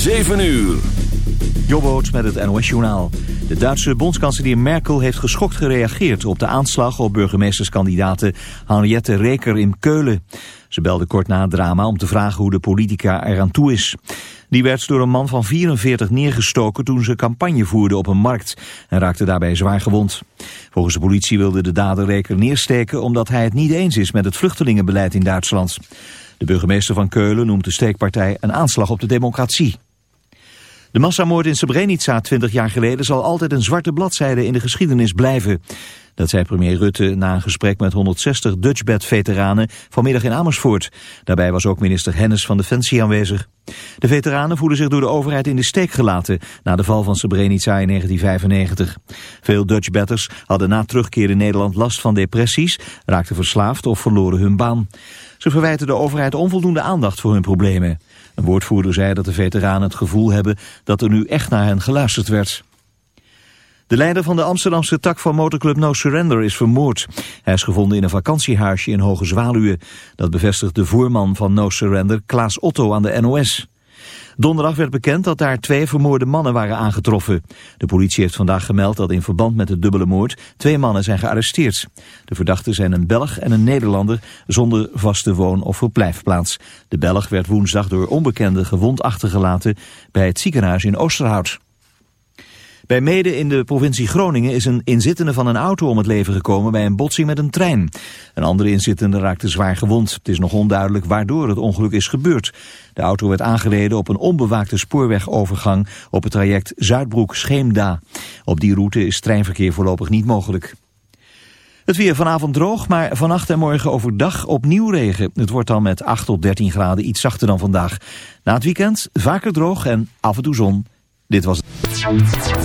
7 uur. Jobboot met het NOS-journaal. De Duitse bondskanselier Merkel heeft geschokt gereageerd op de aanslag op burgemeesterskandidaten Henriette Reker in Keulen. Ze belde kort na het drama om te vragen hoe de politica eraan toe is. Die werd door een man van 44 neergestoken toen ze campagne voerde op een markt en raakte daarbij zwaar gewond. Volgens de politie wilde de dader Reker neersteken omdat hij het niet eens is met het vluchtelingenbeleid in Duitsland. De burgemeester van Keulen noemt de steekpartij een aanslag op de democratie. De massamoord in Srebrenica 20 jaar geleden zal altijd een zwarte bladzijde in de geschiedenis blijven. Dat zei premier Rutte na een gesprek met 160 Dutchbed-veteranen vanmiddag in Amersfoort. Daarbij was ook minister Hennis van Defensie aanwezig. De veteranen voelen zich door de overheid in de steek gelaten na de val van Srebrenica in 1995. Veel Dutchbedders hadden na terugkeer in Nederland last van depressies, raakten verslaafd of verloren hun baan. Ze verwijten de overheid onvoldoende aandacht voor hun problemen. Een woordvoerder zei dat de veteranen het gevoel hebben dat er nu echt naar hen geluisterd werd. De leider van de Amsterdamse tak van motorclub No Surrender is vermoord. Hij is gevonden in een vakantiehuisje in Hoge Zwaluwe. Dat bevestigt de voerman van No Surrender, Klaas Otto, aan de NOS. Donderdag werd bekend dat daar twee vermoorde mannen waren aangetroffen. De politie heeft vandaag gemeld dat in verband met de dubbele moord twee mannen zijn gearresteerd. De verdachten zijn een Belg en een Nederlander zonder vaste woon- of verblijfplaats. De Belg werd woensdag door onbekenden gewond achtergelaten bij het ziekenhuis in Oosterhout. Bij Mede in de provincie Groningen is een inzittende van een auto om het leven gekomen bij een botsing met een trein. Een andere inzittende raakte zwaar gewond. Het is nog onduidelijk waardoor het ongeluk is gebeurd. De auto werd aangereden op een onbewaakte spoorwegovergang op het traject Zuidbroek-Scheemda. Op die route is treinverkeer voorlopig niet mogelijk. Het weer vanavond droog, maar vannacht en morgen overdag opnieuw regen. Het wordt dan met 8 tot 13 graden iets zachter dan vandaag. Na het weekend vaker droog en af en toe zon. Dit was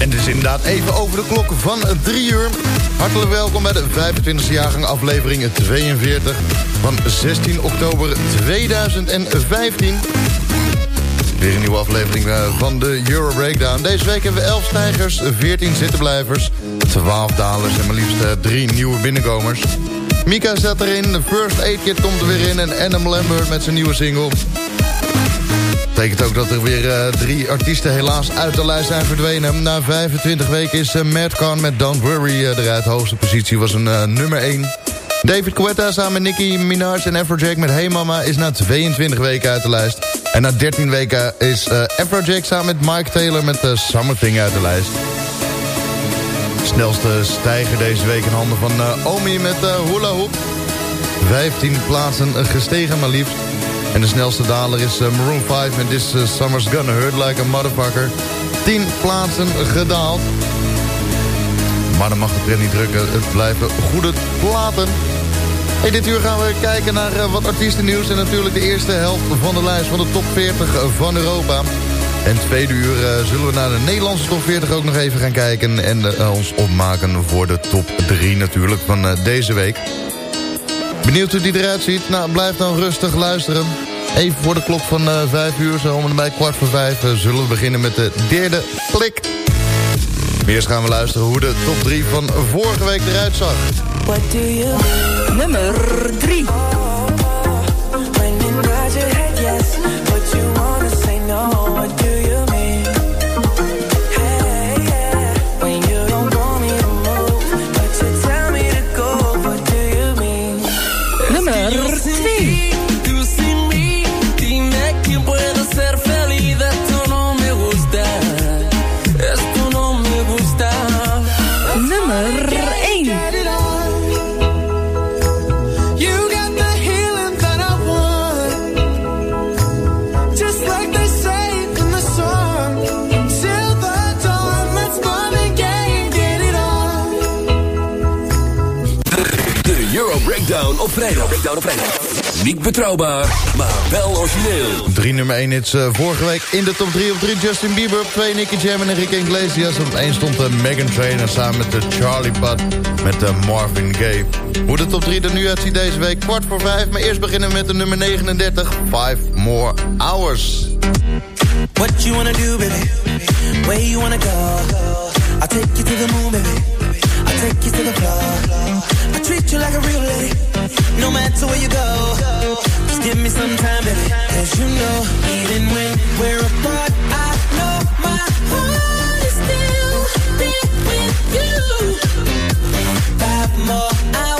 En het is inderdaad even over de klok van 3 uur. Hartelijk welkom bij de 25e jaargang aflevering 42 van 16 oktober 2015. Weer een nieuwe aflevering eh, van de Euro Breakdown. Deze week hebben we 11 stijgers, 14 zittenblijvers, 12 dalers en maar liefst 3 nieuwe binnenkomers. Mika zat erin, de First Aid Kit komt er weer in en Adam Lambert met zijn nieuwe single. Betekent ook dat er weer uh, drie artiesten helaas uit de lijst zijn verdwenen. Na 25 weken is uh, Matt met Don't Worry uh, eruit. Hoogste positie was een nummer 1. David Guetta samen met Nicki Minaj en Afrojack met Hey Mama... is na 22 weken uit de lijst. En na 13 weken is Afrojack samen met Mike Taylor met Summer Thing uit de lijst. Snelste stijger deze week in handen van Omi met Hula Hoop. 15 plaatsen gestegen maar liefst. En de snelste daler is uh, Maroon 5 met This Summer's Gonna Hurt Like a Motherfucker. 10 plaatsen gedaald. Maar dan mag de trend niet drukken. Het blijven goede platen. Hey, dit uur gaan we kijken naar uh, wat artiestennieuws. En natuurlijk de eerste helft van de lijst van de top 40 van Europa. En tweede uur zullen we naar de Nederlandse top 40 ook nog even gaan kijken. En ons opmaken voor de top 3 natuurlijk van deze week. Benieuwd hoe die eruit ziet? Nou, blijf dan rustig luisteren. Even voor de klok van uh, 5 uur, zo om en bij kwart voor 5... Uh, zullen we beginnen met de derde klik. Eerst gaan we luisteren hoe de top 3 van vorige week eruit zag. What do you Nummer 3 When your head yes But you wanna say no Niet betrouwbaar, maar wel origineel. Drie nummer 1 hits uh, vorige week in de top 3 op 3 Justin Bieber. Op 2 Nicky Jam en Enrique Iglesias. Op 1 stond uh, Megan Trainor samen met de Charlie Puth met uh, Marvin Gaye. Hoe de top 3 er nu uitziet deze week, kwart voor 5. Maar eerst beginnen we met de nummer 39, 5 More Hours. What you wanna do, baby? Where you wanna go? I'll take you to the moon, baby. I'll take you to the floor. I treat you like a real lady. No matter where you go. Just give me some time, baby. Cause you know, even when we're apart, I know my heart is still there with you. Five more hours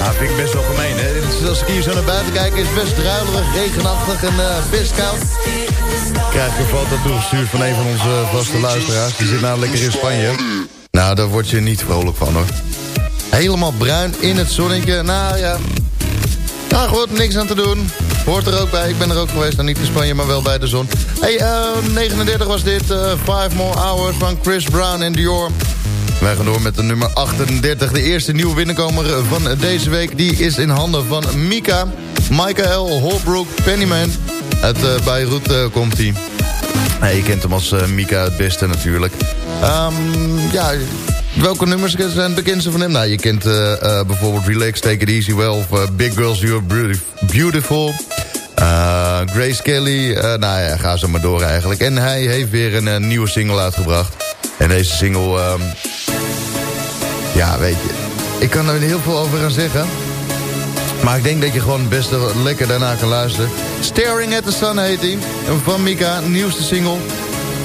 Nou, vind ik best wel gemeen, hè? Als ik hier zo naar buiten kijk, is best druilerig, regenachtig en eh, best koud. Krijg een foto toegestuurd van een van onze vaste luisteraars. Die zit nou lekker in Spanje. Nou, daar word je niet vrolijk van, hoor. Helemaal bruin in het zonnetje. Nou ja, nou goed, niks aan te doen. Hoort er ook bij. Ik ben er ook geweest. Nou, niet in Spanje, maar wel bij de zon. Hey, eh, 39 was dit. eh, Five More Hours van Chris Brown en Dior. Wij gaan door met de nummer 38. De eerste nieuwe binnenkomer van deze week. Die is in handen van Mika. Michael Holbrook Pennyman. Uit uh, Beirut uh, komt hij. Je kent hem als uh, Mika het beste natuurlijk. Um, ja, welke nummers zijn het bekendste van hem? Nou, je kent bijvoorbeeld Relax, Take It Easy Well... of Big Girls, You're Beautiful... Grace Kelly, nou ja, ga zo maar door eigenlijk. En hij heeft weer een nieuwe single uitgebracht. En deze single... Um, ja, weet je, ik kan er heel veel over gaan zeggen... Maar ik denk dat je gewoon het beste lekker daarna kan luisteren. Staring at the Sun heet hij. Van Mika, nieuwste single.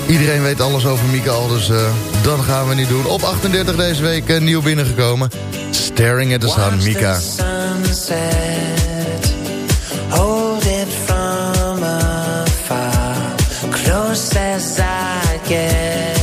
Iedereen weet alles over Mika al, dus uh, dat gaan we niet doen. Op 38 deze week uh, nieuw binnengekomen. Staring at the Sun, Mika. Hold it from afar Close as I get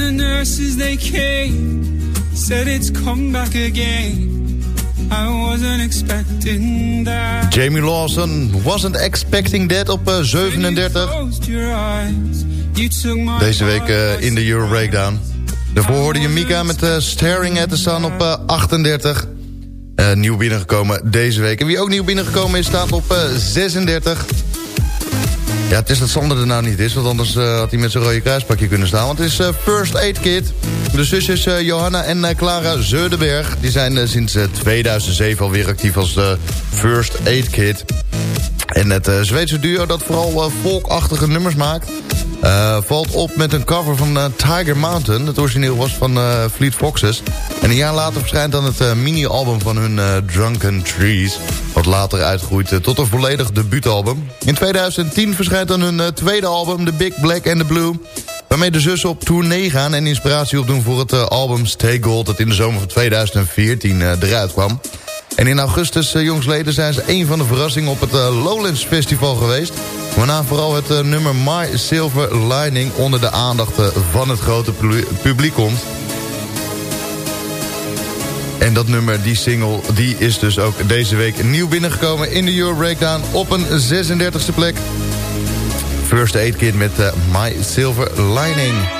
The nurses they came, said it's come back again. I wasn't expecting that. Jamie Lawson wasn't expecting that op eh, 37. Closed your eyes. You took my Deze week eh, in de Euro Breakdown. Daarvoor hoorde je Mika met eh, Staring at the Sun op eh, 38. Eh, nieuw binnengekomen deze week. En wie ook nieuw binnengekomen is, staat op eh, 36. Ja, het is dat Sander er nou niet is, want anders eh, had hij met zijn rode kruispakje kunnen staan. Want het is eh, First Aid Kit. De zusjes eh, Johanna en Clara Zeudenberg. Die zijn sinds eh, 2007 alweer actief als de First Aid Kit. En het Zweedse duo dat vooral volkachtige nummers maakt... eh, valt op met een cover van eh, Tiger Mountain. Het origineel was van eh, Fleet Foxes. En een jaar later verschijnt dan het mini-album van hun Drunken Trees... wat later uitgroeit tot een volledig debuutalbum. In 2010 verschijnt dan hun tweede album, The Big Black and the Blue... waarmee de zussen op tournee gaan en inspiratie opdoen voor het album Stay Gold... dat in de zomer van 2014 eh, eruit kwam. En in augustus, uh, jongsleden, zijn ze een van de verrassingen op het uh, Lowlands Festival geweest. Waarna vooral het uh, nummer My Silver Lining onder de aandacht van het grote publiek komt. En dat nummer, die single, die is dus ook deze week nieuw binnengekomen in de Euro Breakdown op een 36e plek. First Aid Kit met My Silver Lining.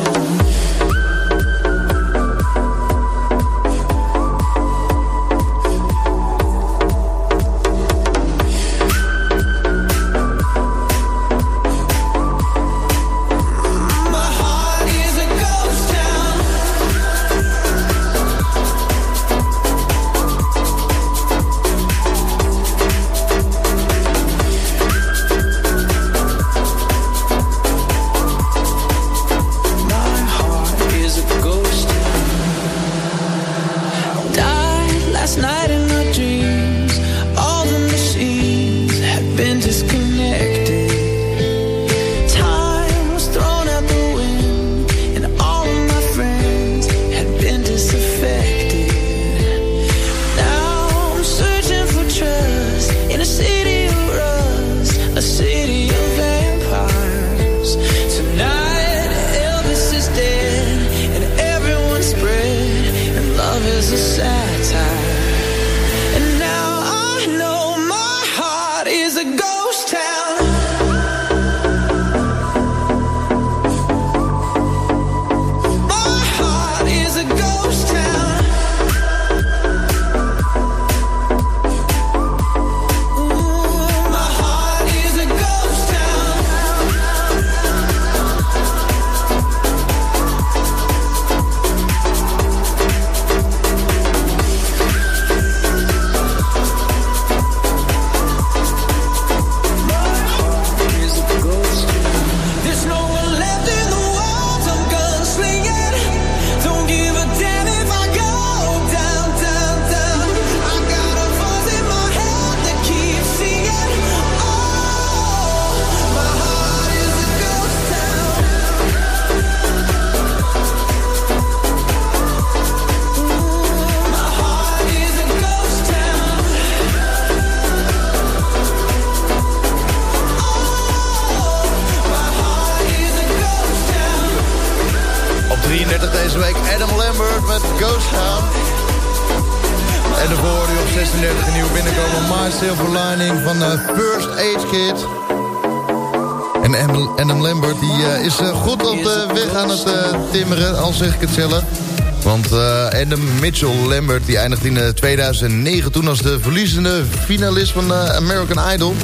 Want eh, Adam Mitchell Lambert die eindigt in eh, 2009 toen als de verliezende finalist van eh, American Idol.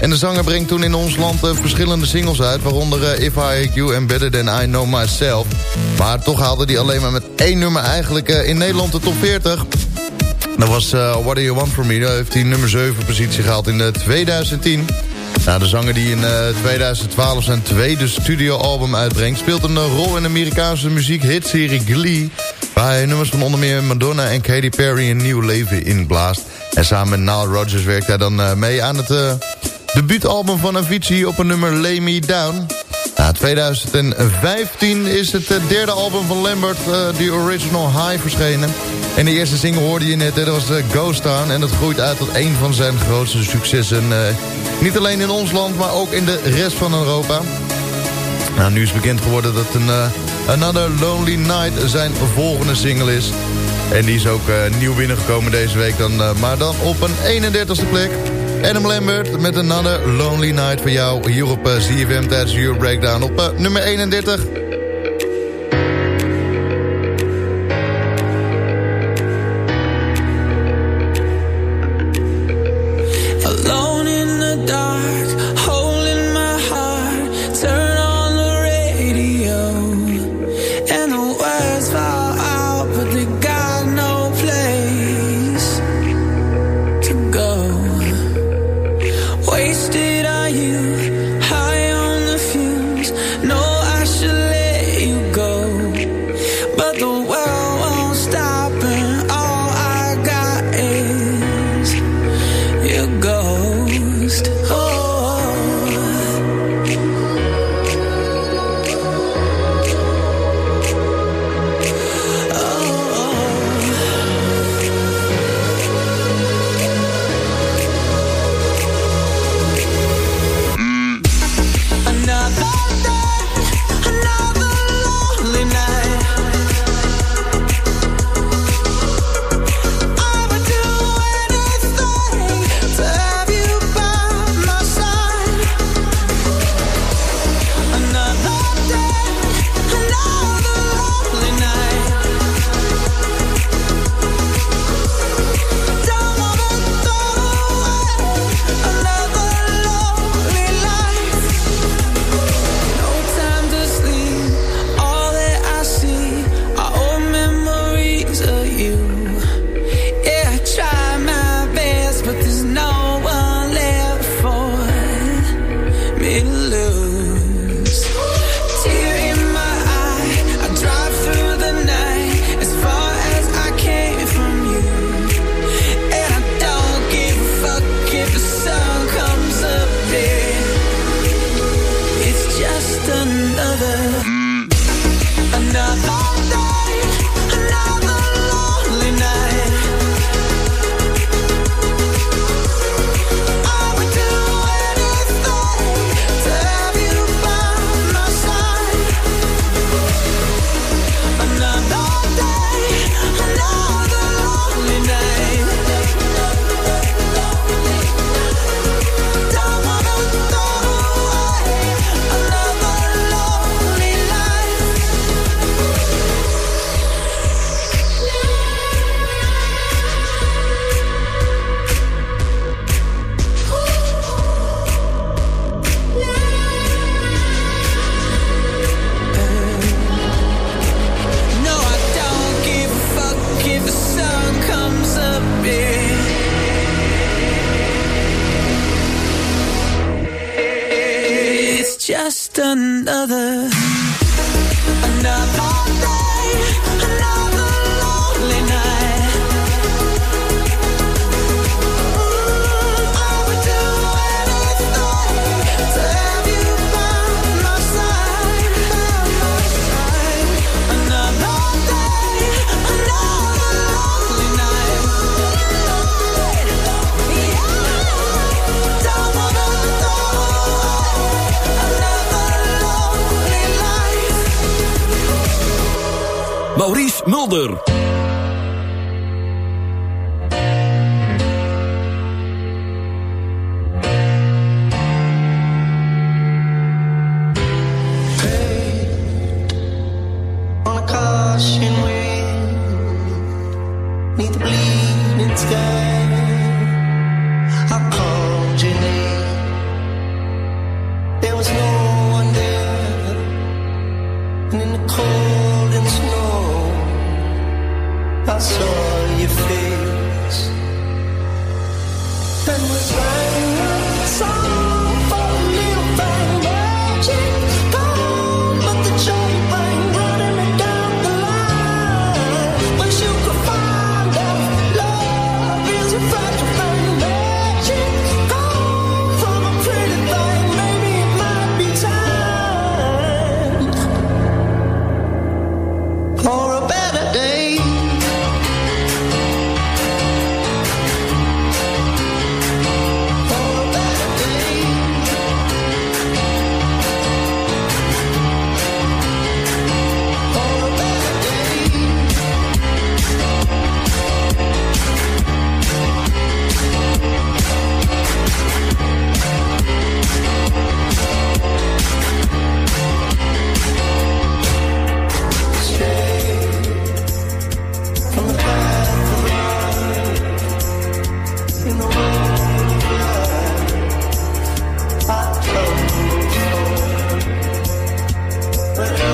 En de zanger brengt toen in ons land eh, verschillende singles uit... waaronder eh, If I Hate You and Better Than I Know Myself. Maar toch haalde hij alleen maar met één nummer eigenlijk eh, in Nederland de top 40... Dat was eh, What Do You Want From Me. Daar heeft hij nummer 7 positie gehaald in eh, 2010. Nou, de zanger die in eh, 2012 zijn tweede studioalbum uitbrengt... speelt een eh, rol in de Amerikaanse muziekhitserie Glee... waar hij nummers van onder meer Madonna en Katy Perry een nieuw leven inblaast. En samen met Nile Rodgers werkt hij dan eh, mee aan het debuutalbum van Avicii... op een nummer Lay Me Down... Nou, 2015 is het derde album van Lambert, The Original High, verschenen. En de eerste single hoorde je net, dat was eh, Ghost Town. En dat groeit uit tot een van zijn grootste successen. eh, niet alleen in ons land, maar ook in de rest van Europa. Nou, nu is bekend geworden dat een eh, Another Lonely Night zijn volgende single is. En die is ook eh, nieuw binnengekomen deze week, dan, maar dan op een 31ste plek. Adam Lambert met Another Lonely Night voor jou hier op ZFM tijdens Euro Breakdown op nummer 31. Maurice Mulder. But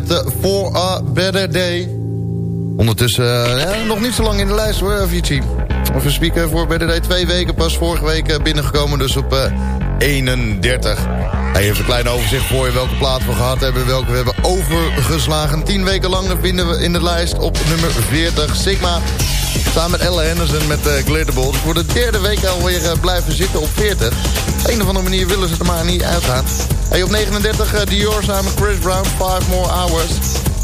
met de For a Better Day. Ondertussen eh, ja, nog niet zo lang in de lijst hoor, Avicii. We spieken voor Better Day. Twee weken pas vorige week eh, binnengekomen, dus op eh, 31. Hij heeft een klein overzicht voor je welke plaat we gehad hebben... welke we hebben overgeslagen. Tien weken lang vinden we in de lijst op nummer 40 Sigma... Samen met Ella Henderson met uh, Glitterball. Dus voor de derde week alweer uh, blijven zitten op 40. Op een of andere manier willen ze er maar niet uitgaan. Hey, op 39 uh, Dior samen Chris Brown, 5 More Hours.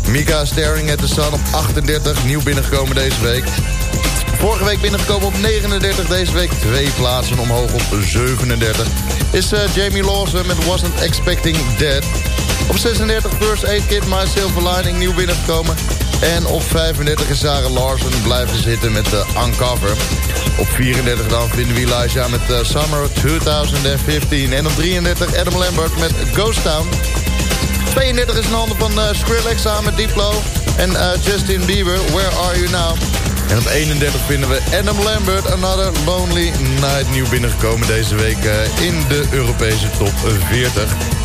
Mika Staring at the Sun op 38. Nieuw binnengekomen deze week. Vorige week binnengekomen op 39. Deze week twee plaatsen omhoog op 37. Is Jamie Lawson met Wasn't Expecting Dead. Op 36 First Aid Kit, My Silver Lining, nieuw binnengekomen. En op 35 is Sarah Larsen blijven zitten met de Uncover. Op 34 dan vinden we Elijah met uh, Summer 2015. En op 33 Adam Lambert met Ghost Town. 32 is een handen van uh, Skrillex samen met Diplo. En Justin Bieber, Where Are You Now? En op 31 vinden we Adam Lambert, Another Lonely Night. Nieuw binnengekomen deze week in de Europese top 40.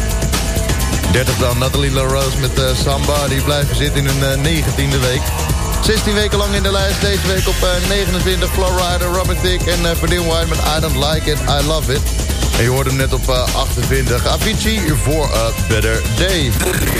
30 dan Nathalie LaRose met uh, Somebody blijven zitten in hun uh, 19e week. 16 weken lang in de lijst. Deze week op uh, 29 Flowrider, Robert Thicke en uh, White met I Don't Like It, I Love It. En je hoorde hem net op uh, 28. Avicii voor A Better Day.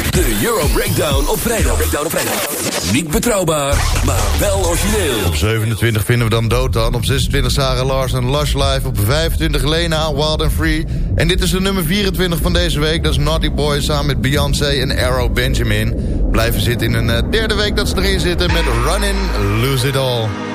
De Euro Breakdown op vrijdag. Breakdown op vrijdag. Niet betrouwbaar, maar wel origineel. Op 27 vinden we dan Dotan. Op 26 Sarah Larsen, Lush Life. Op 25 Lena, Wild and Free. En dit is de nummer 24 van deze week. Dat is Naughty Boy samen met Beyoncé en Arrow Benjamin. Blijven zitten in een uh, derde week dat ze erin zitten met Running Lose It All.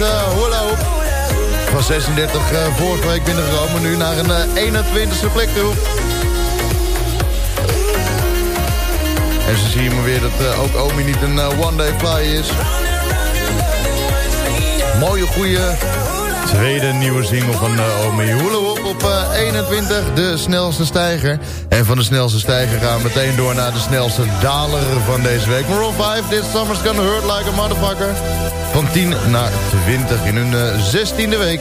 Met Hoop. Van 36 uh, vorige week binnengekomen, nu naar een uh, 21ste plek toe. En ze zien maar weer dat ook Omi niet een one-day fly is. Mooie, goede tweede nieuwe single van Omi. Hula op uh, 21, de snelste stijger. En van de snelste stijger gaan we meteen door naar de snelste daler van deze week. Maroon 5, This Summer's Gonna Hurt Like a Motherfucker. Van 10 naar 20 in hun uh, 16e week.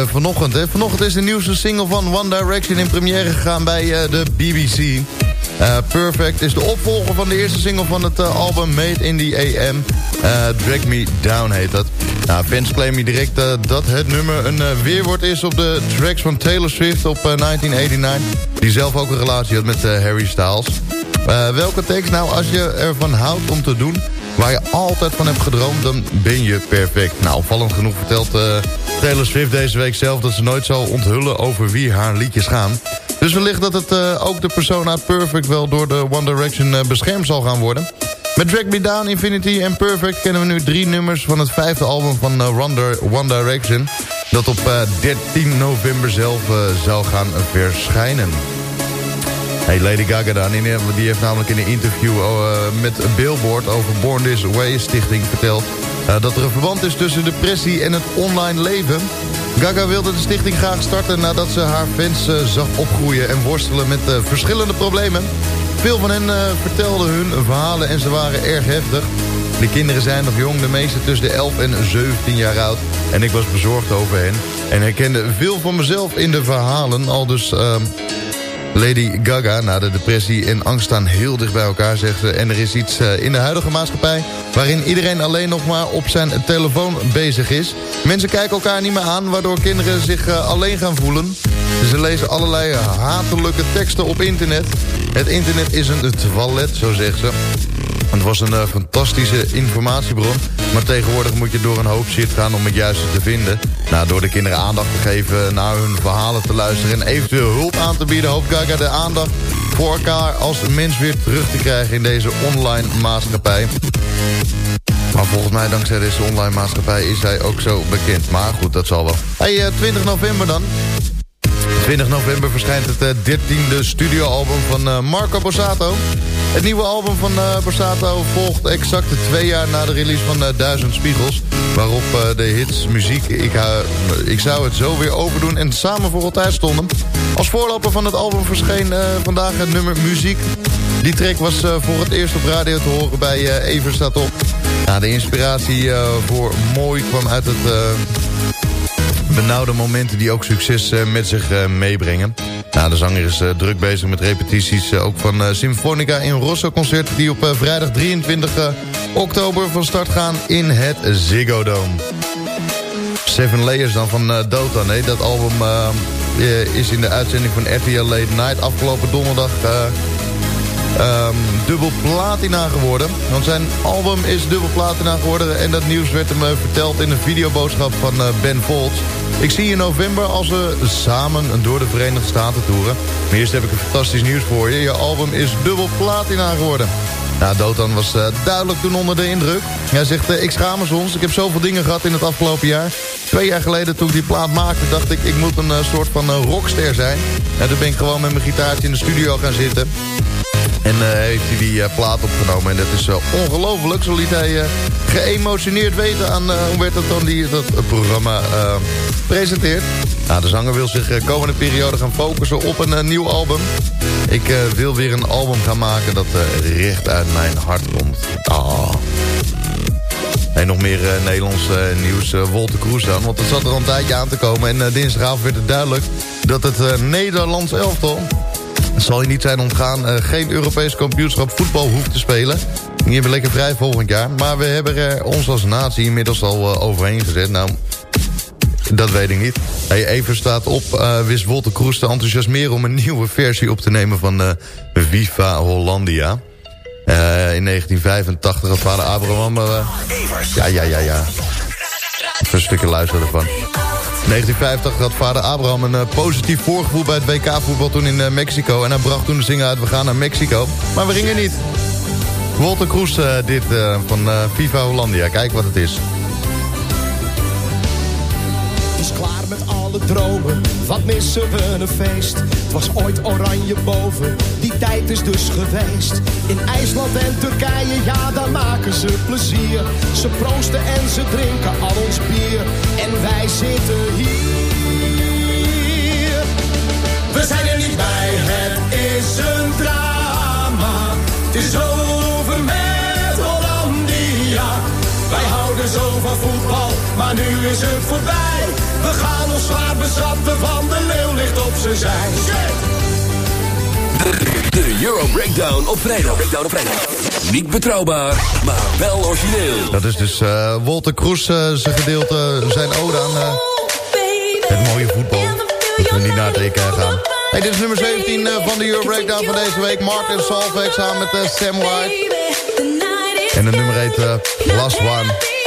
Eh, vanochtend, hè. Vanochtend is de nieuwste single van One Direction in première gegaan bij eh, de BBC. Eh, Perfect is de opvolger van de eerste single van het album Made in the AM. Drag Me Down heet dat. Nou, fans claimen direct dat het nummer een weerwoord is op de tracks van Taylor Swift op eh, 1989. Die zelf ook een relatie had met Harry Styles. Welke tekst nou, als je ervan houdt om te doen waar je altijd van hebt gedroomd, dan ben je perfect. Nou, opvallend genoeg vertelt Taylor Swift deze week zelf dat ze nooit zal onthullen over wie haar liedjes gaan. Dus wellicht dat het eh, ook de persona Perfect wel door de One Direction eh, beschermd zal gaan worden. Met Drag Me Down, Infinity en Perfect kennen we nu drie nummers van het vijfde album van eh, One Dir- One Direction. Dat op eh, 13 november zelf zou gaan verschijnen. Hey, Lady Gaga dan, die heeft namelijk in een interview met Billboard over Born This Way Stichting verteld... eh, dat er een verband is tussen depressie en het online leven. Gaga wilde de stichting graag starten nadat ze haar fans eh, zag opgroeien en worstelen met eh, verschillende problemen. Veel van hen vertelden hun verhalen en ze waren erg heftig. De kinderen zijn nog jong, de meeste tussen de 11 en 17 jaar oud. En ik was bezorgd over hen. En herkende veel van mezelf in de verhalen. Al dus ehm, Lady Gaga, na de depressie en angst staan heel dicht bij elkaar, zegt ze. En er is iets eh, in de huidige maatschappij waarin iedereen alleen nog maar op zijn telefoon bezig is. Mensen kijken elkaar niet meer aan, waardoor kinderen zich eh, alleen gaan voelen. Ze lezen allerlei hatelijke teksten op internet. Het internet is een toilet, zo zegt ze. Het was een eh, fantastische informatiebron. Maar tegenwoordig moet je door een hoop shit gaan om het juiste te vinden. Nou, door de kinderen aandacht te geven, naar hun verhalen te luisteren... en eventueel hulp aan te bieden... hoopt Gaga de aandacht voor elkaar als mens weer terug te krijgen... in deze online maatschappij. Maar volgens mij, dankzij deze online maatschappij, is hij ook zo bekend. Maar goed, dat zal wel. Hey, eh, 20 november dan. 20 november verschijnt het eh, 13e studioalbum van eh, Marco Borsato. Het nieuwe album van eh, Borsato volgt exact twee jaar na de release van eh, Duizend Spiegels. Waarop eh, de hits muziek ik, ik zou het zo weer overdoen en samen voor altijd stonden. Als voorloper van het album verscheen eh, vandaag het nummer Muziek. Die track was eh, voor het eerst op radio te horen bij eh Even staat op. Nou, de inspiratie eh, voor Mooi kwam uit het... benauwde momenten die ook succes eh, met zich eh, meebrengen. Nou, de zanger is eh, druk bezig met repetities ook van Symfonica in Rosso concert... die op vrijdag 23 eh, oktober van start gaan in het Ziggo Dome. Seven Layers dan van Dota. Nee, dat album is in de uitzending van RTL Late Night afgelopen donderdag... ehm, dubbel platina geworden. Want zijn album is dubbel platina geworden. En dat nieuws werd hem eh, verteld in een videoboodschap van eh, Ben Folds. Ik zie je in november als we samen door de Verenigde Staten toeren. Maar eerst heb ik een fantastisch nieuws voor je. Je album is dubbel platina geworden. Nou, Dotan was eh, duidelijk toen onder de indruk. Hij zegt, ik schaam me soms. Ik heb zoveel dingen gehad in het afgelopen jaar. Twee jaar geleden toen ik die plaat maakte, dacht ik... ik moet een soort van rockster zijn. En toen ben ik gewoon met mijn gitaartje in de studio gaan zitten. En eh, heeft hij die eh, plaat opgenomen. En dat is uh, ongelooflijk. Zo liet hij geëmotioneerd weten aan... dat dan die dat programma presenteert. Nou, de zanger wil zich de komende periode gaan focussen op een nieuw album. Ik wil weer een album gaan maken dat recht uit mijn hart komt. Ah. En nog meer Nederlands nieuws. Wolter Kroes dan. Want het zat er al een tijdje aan te komen. En dinsdagavond werd het duidelijk dat het Nederlands elftal... Het zal je niet zijn ontgaan eh, geen Europees kampioenschap voetbal hoeft te spelen. Die hebben lekker vrij volgend jaar. Maar we hebben er ons als natie inmiddels al eh, overheen gezet. Nou, dat weet ik niet. Hey, even staat op, eh, wist Wolter Kroes te enthousiasmeren... om een nieuwe versie op te nemen van eh, Viva Hollandia. Eh, in 1985 had vader Abraham... eh, ja, ja, ja, ja. Even een stukje luisteren ervan. 1985 had vader Abraham een eh, positief voorgevoel bij het WK-voetbal toen in eh, Mexico. En hij bracht toen de zingen uit, we gaan naar Mexico. Maar we gingen niet. Walter Kroes eh, dit van Viva Hollandia. Kijk wat het is. Is klaar met alle dromen, wat missen we een feest. Het was ooit oranje boven, die tijd is dus geweest. In IJsland en Turkije, ja daar maken ze plezier. Ze proosten en ze drinken al ons bier. En wij zitten hier. We zijn er niet bij, het is een drama. Het is over houden zo van voetbal, maar nu is het voorbij. We gaan ons zwaar bezatten, van de leeuw ligt op zijn zij. De Euro Breakdown op vrijdag. Breakdown op vrijdag. Niet betrouwbaar, maar wel origineel. Dat is dus eh Walter Kroes, eh, zijn gedeelte, zijn ode aan eh, het mooie voetbal. Dat we niet naar het EK gaan. Hey, dit is nummer 17 eh, van de Euro Breakdown van deze week. Martin Solveig samen met Sam White. En de nummer heet Last One.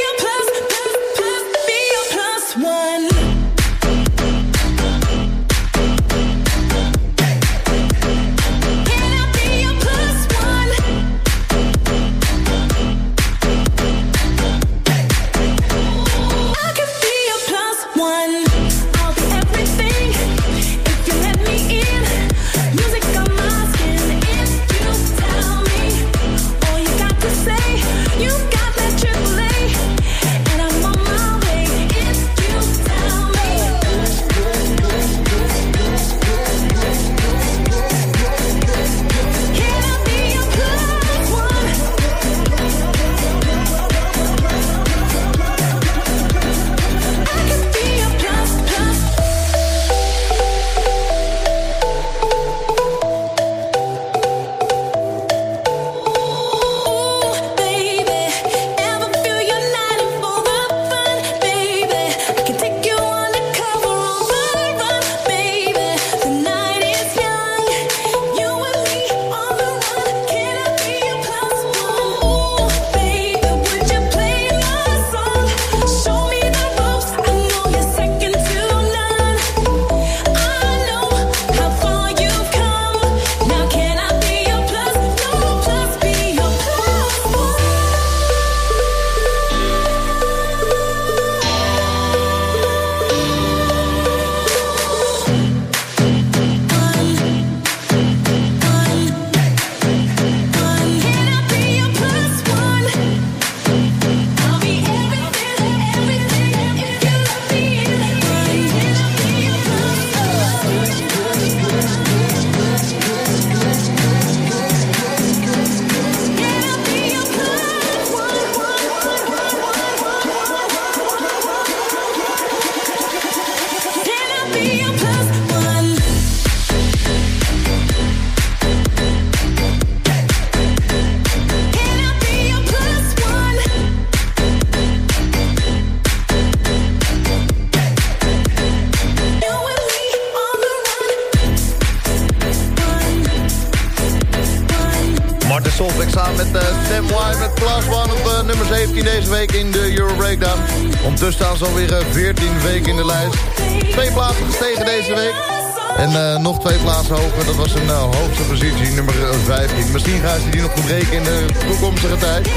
twee plaatsen hoger. Dat was een eh, hoogste positie, nummer eh, 15. Misschien gaan ze die nog breken in de toekomstige tijd.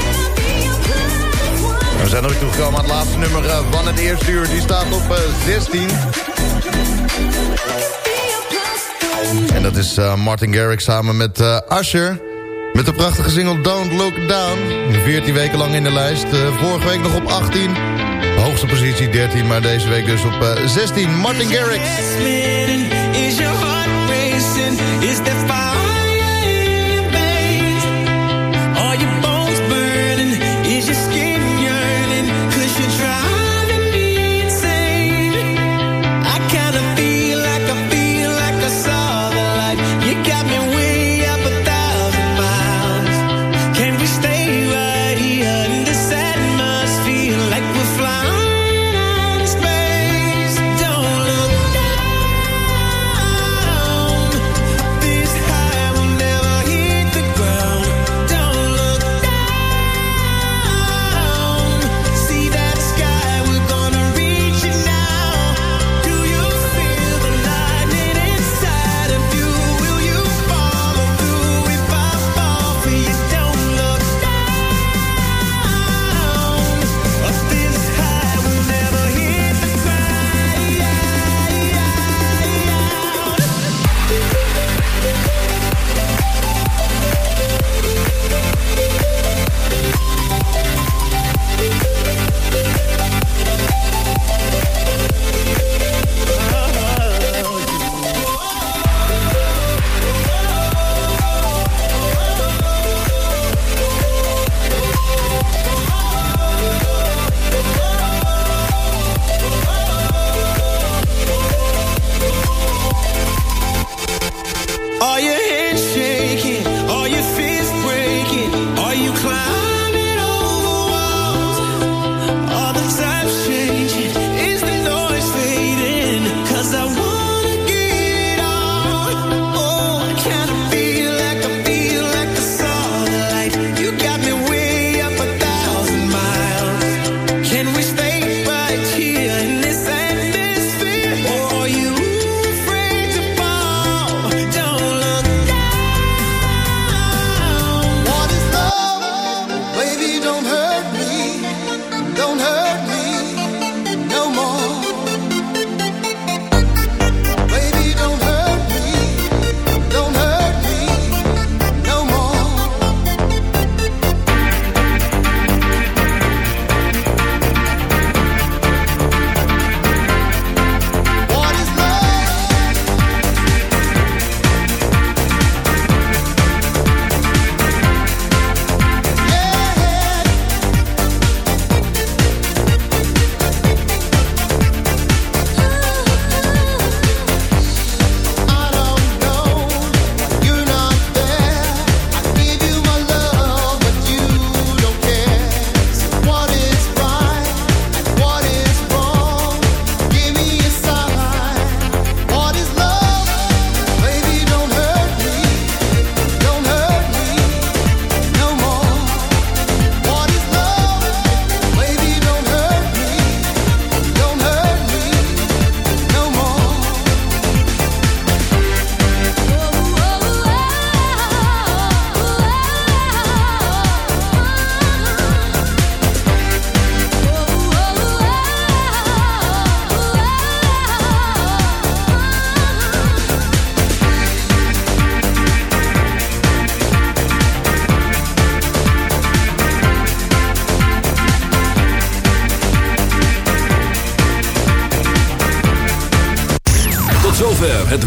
We zijn ook toegekomen aan het laatste nummer eh, van het eerste uur. Die staat op 16. En dat is Martin Garrix samen met Asher. Met de prachtige single Don't Look Down. 14 weken lang in de lijst. vorige week nog op 18. Hoogste positie 13, maar deze week dus op 16. Martin Garrix. Is your heart racing? Is that fire?